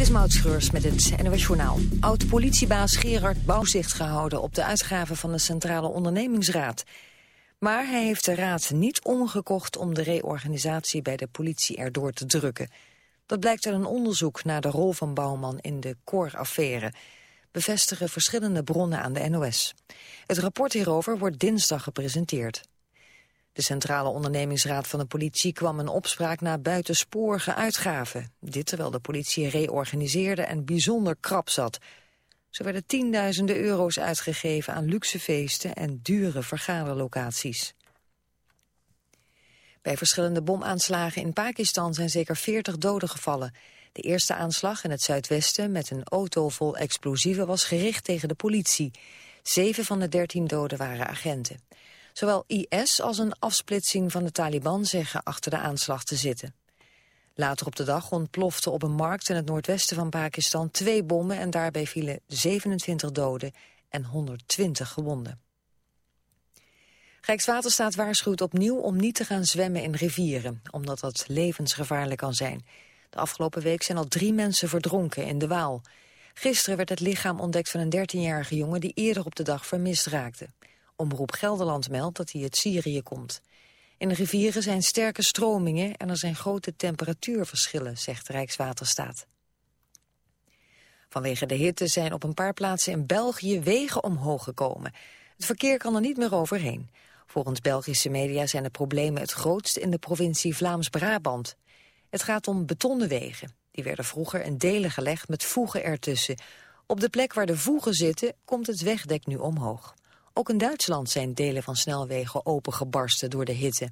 Dit is Maud Schreurs met het NOS Journaal. Oud-politiebaas Gerard Bouwzicht gehouden op de uitgaven van de Centrale Ondernemingsraad. Maar hij heeft de raad niet omgekocht om de reorganisatie bij de politie erdoor te drukken. Dat blijkt uit een onderzoek naar de rol van Bouwman in de Cor-affaire. Bevestigen verschillende bronnen aan de NOS. Het rapport hierover wordt dinsdag gepresenteerd. De Centrale Ondernemingsraad van de politie kwam een opspraak na buitensporige uitgaven. Dit terwijl de politie reorganiseerde en bijzonder krap zat. Zo werden tienduizenden euro's uitgegeven aan luxe feesten en dure vergaderlocaties. Bij verschillende bomaanslagen in Pakistan zijn zeker 40 doden gevallen. De eerste aanslag in het zuidwesten met een auto vol explosieven was gericht tegen de politie. Zeven van de dertien doden waren agenten. Zowel IS als een afsplitsing van de Taliban zeggen achter de aanslag te zitten. Later op de dag ontplofte op een markt in het noordwesten van Pakistan twee bommen en daarbij vielen 27 doden en 120 gewonden. Rijkswaterstaat waarschuwt opnieuw om niet te gaan zwemmen in rivieren, omdat dat levensgevaarlijk kan zijn. De afgelopen week zijn al drie mensen verdronken in de Waal. Gisteren werd het lichaam ontdekt van een 13-jarige jongen die eerder op de dag vermist raakte. Omroep Gelderland meldt dat hij uit Syrië komt. In de rivieren zijn sterke stromingen en er zijn grote temperatuurverschillen, zegt Rijkswaterstaat. Vanwege de hitte zijn op een paar plaatsen in België wegen omhoog gekomen. Het verkeer kan er niet meer overheen. Volgens Belgische media zijn de problemen het grootst in de provincie Vlaams-Brabant. Het gaat om betonnen wegen. Die werden vroeger in delen gelegd met voegen ertussen. Op de plek waar de voegen zitten komt het wegdek nu omhoog. Ook in Duitsland zijn delen van snelwegen opengebarsten door de hitte.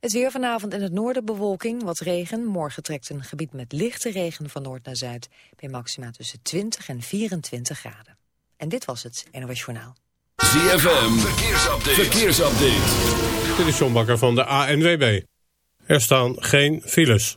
Het weer vanavond in het noorden bewolking, wat regen. Morgen trekt een gebied met lichte regen van noord naar zuid... bij maxima tussen 20 en 24 graden. En dit was het NOS Journaal. ZFM, verkeersupdate. verkeersupdate. Dit is John Bakker van de ANWB. Er staan geen files.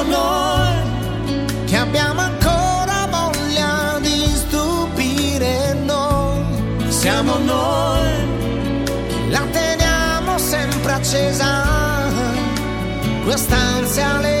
Quest'ansia le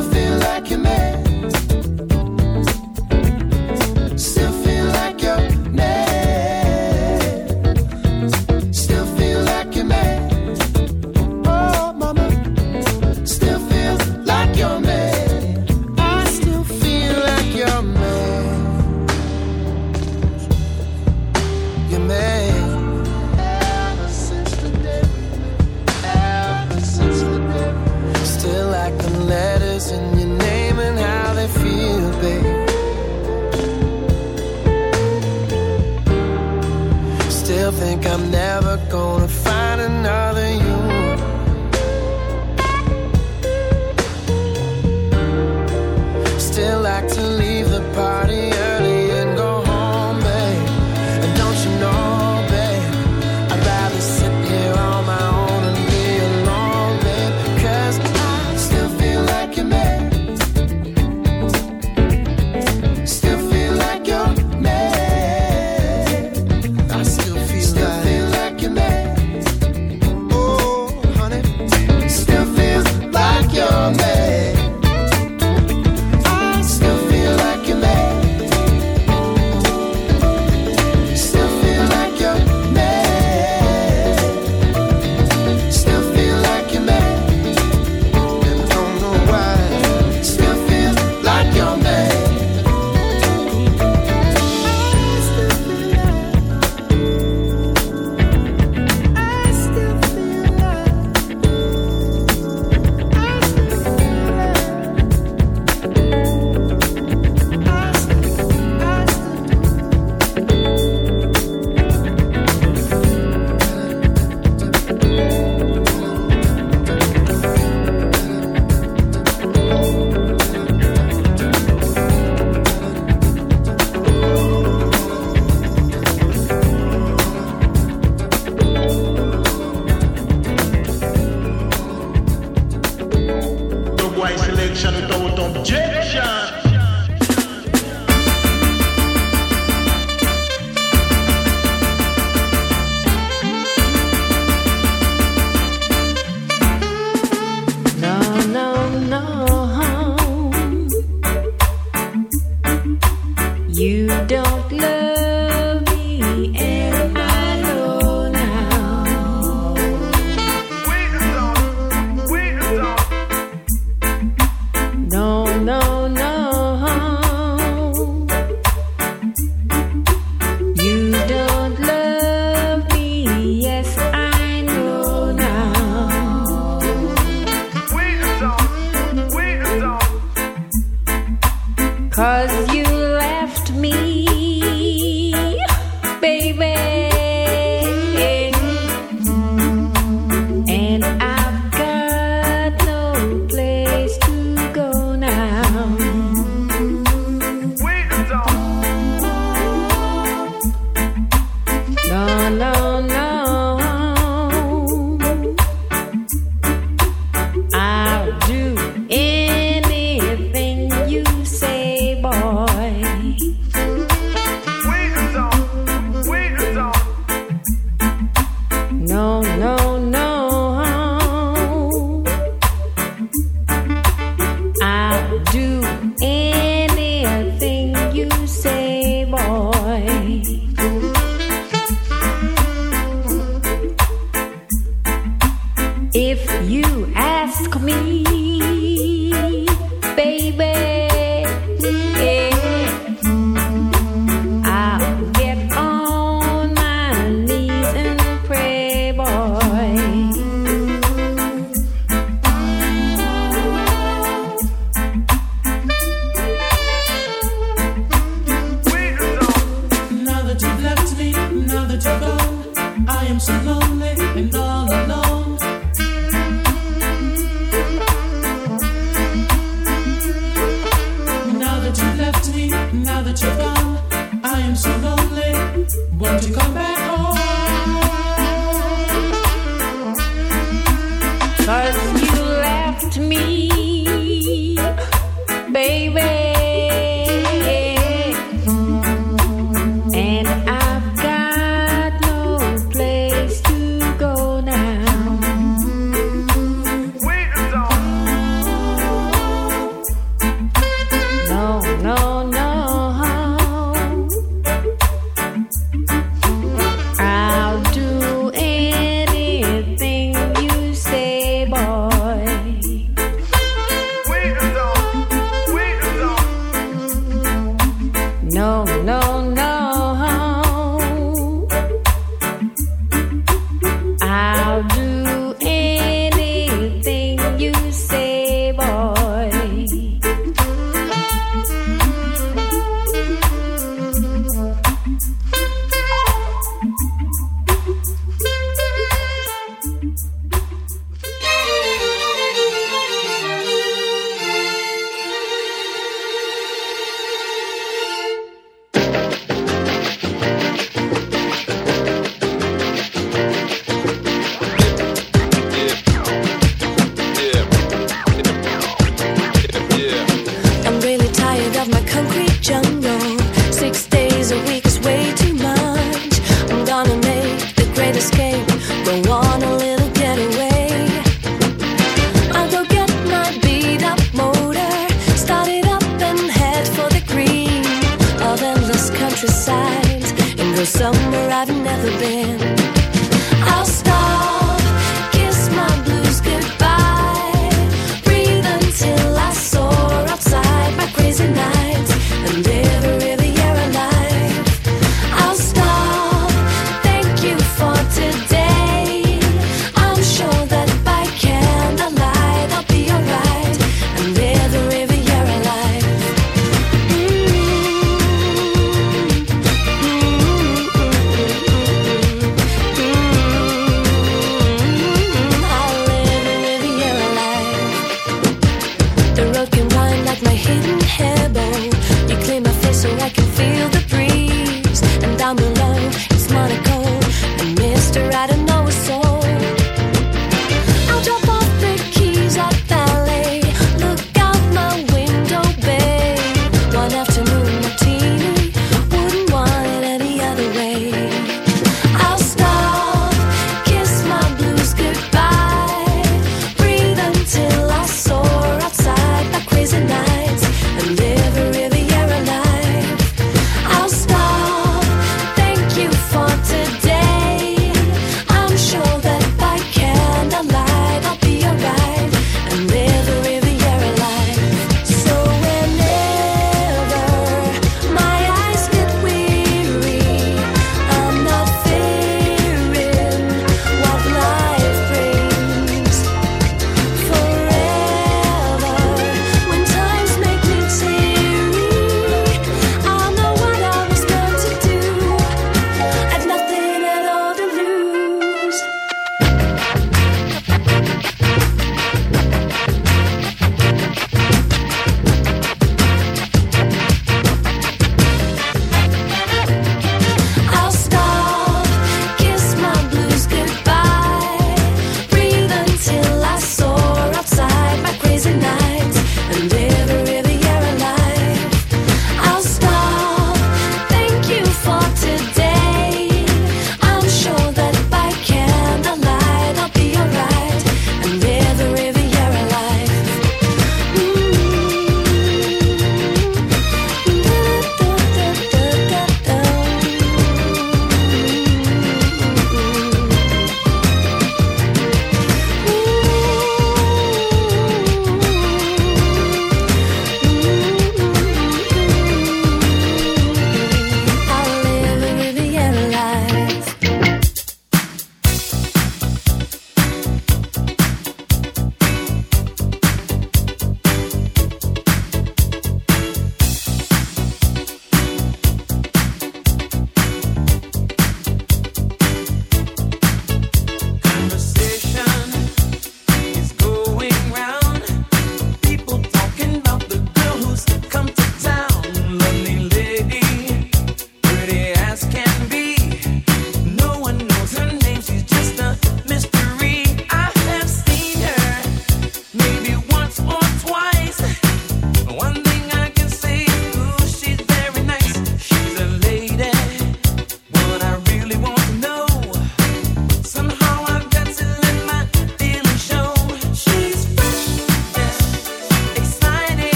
Cause